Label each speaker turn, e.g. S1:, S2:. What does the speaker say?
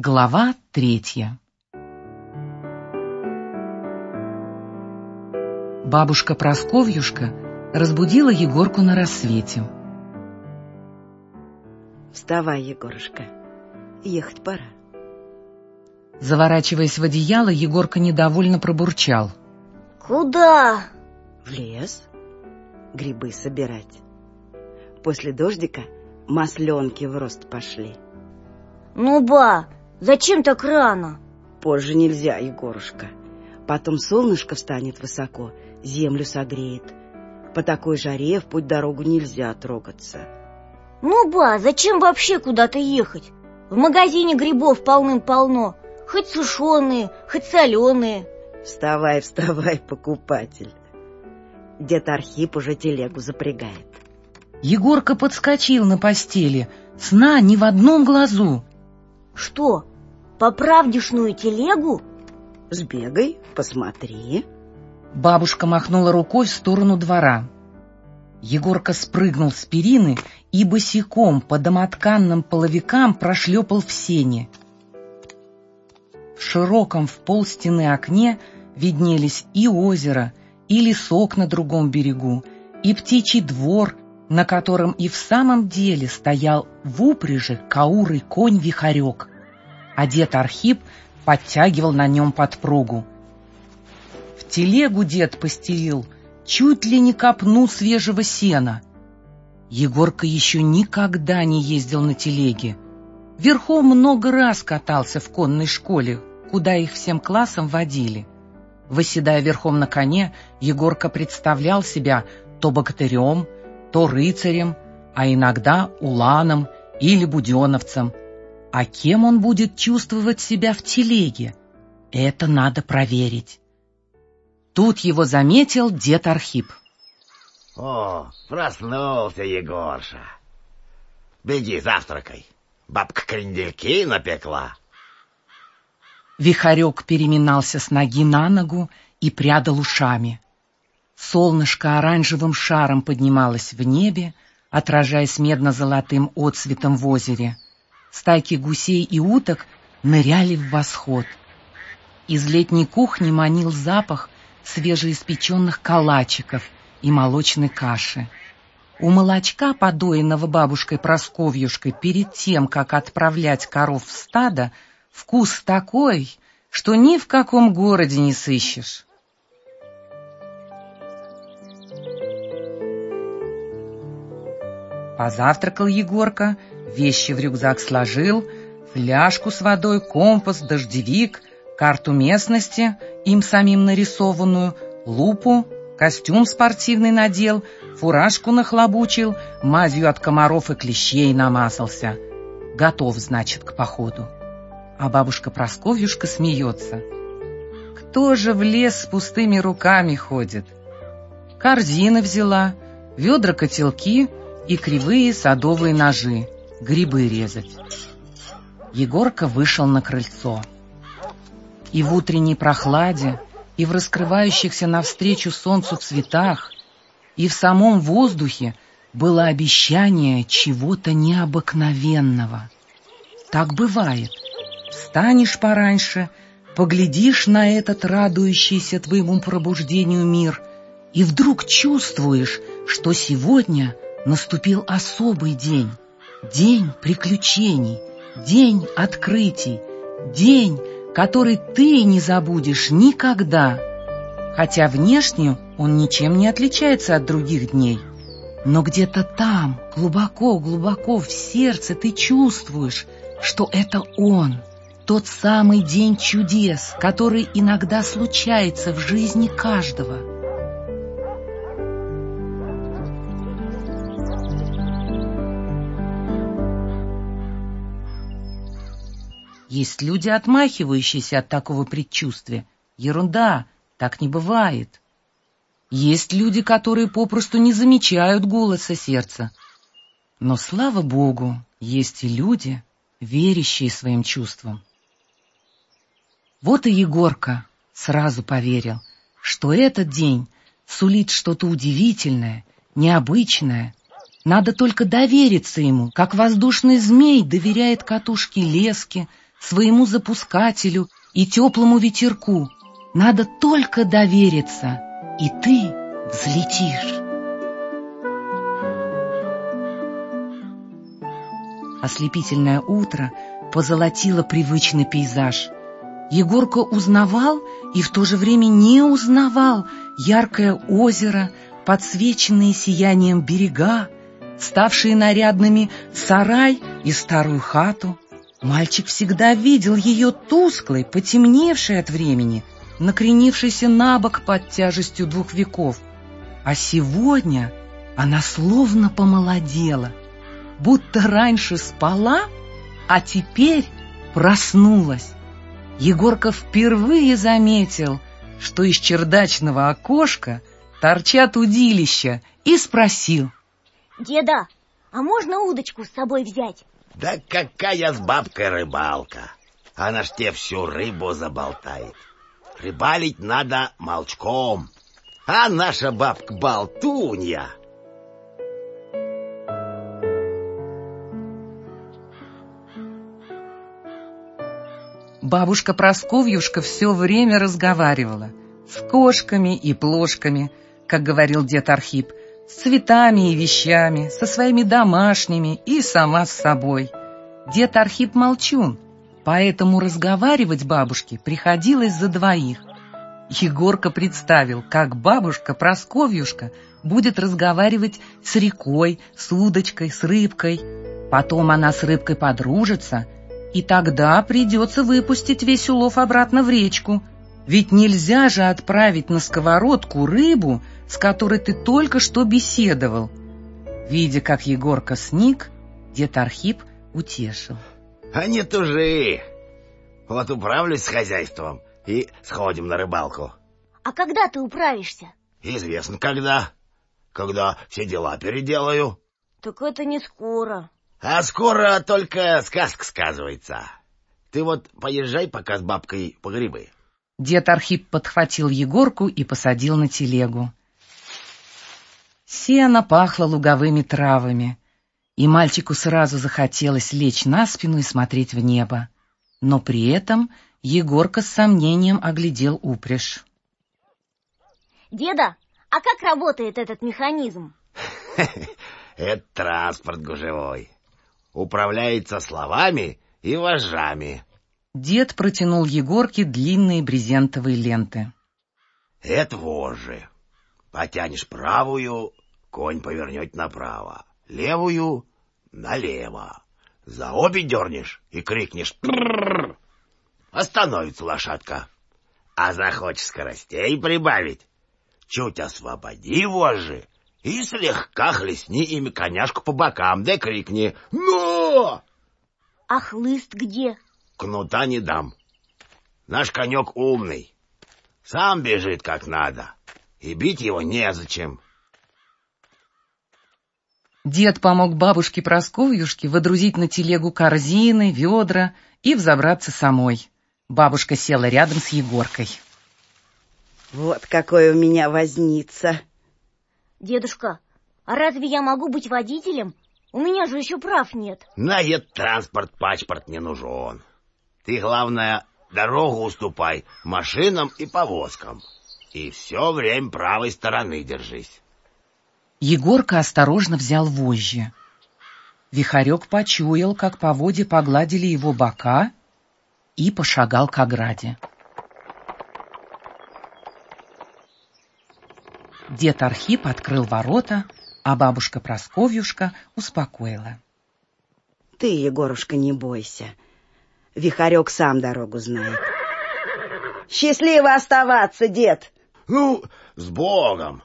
S1: Глава третья Бабушка Просковьюшка разбудила Егорку на рассвете.
S2: Вставай, Егорушка, ехать пора.
S1: Заворачиваясь в одеяло, Егорка недовольно пробурчал.
S3: Куда?
S2: В лес. Грибы собирать. После дождика масленки в рост пошли.
S3: Ну, ба, зачем так рано?
S2: Позже нельзя, Егорушка. Потом солнышко встанет высоко, землю согреет. По такой жаре в путь дорогу нельзя трогаться.
S3: Ну, ба, зачем вообще куда-то ехать? В магазине грибов полным-полно. Хоть сушеные, хоть соленые.
S2: Вставай, вставай, покупатель. Дед Архип уже телегу запрягает.
S1: Егорка подскочил на постели, сна ни в одном глазу.
S3: Что, поправдишную телегу?
S2: Сбегай, посмотри.
S1: Бабушка махнула рукой в сторону двора. Егорка спрыгнул с перины и босиком по домотканным половикам прошлепал в сене. В широком в пол стены окне виднелись и озеро, и лесок на другом берегу, и птичий двор, на котором и в самом деле стоял в упряжи каурый конь-вихарек, а дед Архип подтягивал на нем подпругу. В телегу дед постелил чуть ли не копну свежего сена. Егорка еще никогда не ездил на телеге. Верхом много раз катался в конной школе, куда их всем классом водили. Выседая верхом на коне, Егорка представлял себя то богатырем, то рыцарем, а иногда уланом или буденовцем. А кем он будет чувствовать себя в телеге? Это надо проверить. Тут его заметил дед Архип.
S4: О, проснулся Егорша. Беги, завтракай. Бабка крендельки напекла.
S1: Вихарек переминался с ноги на ногу и прядал ушами. Солнышко оранжевым шаром поднималось в небе, отражаясь медно-золотым отсветом в озере. Стайки гусей и уток ныряли в восход. Из летней кухни манил запах свежеиспеченных калачиков и молочной каши. У молочка, подоенного бабушкой Просковьюшкой, перед тем, как отправлять коров в стадо, Вкус такой, что ни в каком городе не сыщешь. Позавтракал Егорка, вещи в рюкзак сложил, фляжку с водой, компас, дождевик, карту местности, им самим нарисованную, лупу, костюм спортивный надел, фуражку нахлобучил, мазью от комаров и клещей намазался. Готов, значит, к походу а бабушка Просковьюшка смеется. Кто же в лес с пустыми руками ходит? Корзины взяла, ведра-котелки и кривые садовые ножи, грибы резать. Егорка вышел на крыльцо. И в утренней прохладе, и в раскрывающихся навстречу солнцу цветах, и в самом воздухе было обещание чего-то необыкновенного. Так бывает — Встанешь пораньше, поглядишь на этот радующийся твоему пробуждению мир, и вдруг чувствуешь, что сегодня наступил особый день, день приключений, день открытий, день, который ты не забудешь никогда. Хотя внешне он ничем не отличается от других дней. Но где-то там, глубоко-глубоко в сердце ты чувствуешь, что это он, тот самый день чудес, который иногда случается в жизни каждого. Есть люди, отмахивающиеся от такого предчувствия. Ерунда, так не бывает. Есть люди, которые попросту не замечают голоса сердца. Но, слава Богу, есть и люди, верящие своим чувствам. Вот и Егорка сразу поверил, что этот день сулит что-то удивительное, необычное. Надо только довериться ему, как воздушный змей доверяет катушке лески, своему запускателю и теплому ветерку. Надо только довериться, и ты взлетишь. Ослепительное утро позолотило привычный пейзаж. Егорка узнавал и в то же время не узнавал яркое озеро, подсвеченные сиянием берега, ставшие нарядными сарай и старую хату. Мальчик всегда видел ее тусклой, потемневшей от времени, накренившейся на бок под тяжестью двух веков. А сегодня она словно помолодела, будто раньше спала, а теперь проснулась. Егорка впервые заметил, что из чердачного окошка торчат удилища, и спросил.
S3: Деда, а можно удочку с собой взять?
S4: Да какая с бабкой рыбалка? Она ж тебе всю рыбу заболтает. Рыбалить надо молчком. А наша бабка болтунья.
S1: Бабушка Просковьюшка все время разговаривала с кошками и плошками, как говорил дед Архип, с цветами и вещами, со своими домашними и сама с собой. Дед Архип молчун, поэтому разговаривать бабушке приходилось за двоих. Егорка представил, как бабушка Просковьюшка будет разговаривать с рекой, с удочкой, с рыбкой. Потом она с рыбкой подружится, и тогда придется выпустить весь улов обратно в речку. Ведь нельзя же отправить на сковородку рыбу, с которой ты только что беседовал. Видя, как Егорка сник, дед Архип утешил.
S4: А не тужи. Вот управлюсь с хозяйством и сходим на рыбалку.
S3: А когда ты управишься?
S4: Известно когда. Когда все дела переделаю.
S3: Так это не скоро.
S4: А скоро только сказка сказывается. Ты вот поезжай пока с бабкой по грибы.
S1: Дед Архип подхватил Егорку и посадил на телегу. Сено пахло луговыми травами, и мальчику сразу захотелось лечь на спину и смотреть в небо. Но при этом Егорка с сомнением оглядел упряжь.
S3: Деда, а как работает этот механизм?
S4: Это транспорт гужевой. Управляется словами и вожжами.
S1: Дед протянул Егорке длинные брезентовые ленты.
S4: Это вожжи. Потянешь правую, конь повернет направо, левую — налево. За обе дернешь и крикнешь «Тррррр!» Остановится лошадка. А захочешь скоростей прибавить, чуть освободи вожжи и слегка хлестни ими коняшку по бокам, да крикни «Но!»
S3: А хлыст где?
S4: Кнута не дам. Наш конек умный. Сам бежит как надо и бить его незачем.
S1: Дед помог бабушке Просковьюшке водрузить на телегу корзины, ведра и взобраться самой. Бабушка села рядом с Егоркой.
S2: Вот какой у меня возница.
S3: Дедушка, а разве я могу быть водителем? У меня же еще прав нет.
S4: На ед транспорт, паспорт не нужен. Ты, главное, дорогу уступай машинам и повозкам. И все время правой стороны держись.
S1: Егорка осторожно взял вожжи. Вихарек почуял, как по воде погладили его бока, и пошагал к ограде. Дед Архип открыл ворота, а бабушка Просковьюшка успокоила.
S2: — Ты, Егорушка, не бойся. Вихарек сам дорогу знает. — Счастливо оставаться, дед!
S4: Ну, с Богом!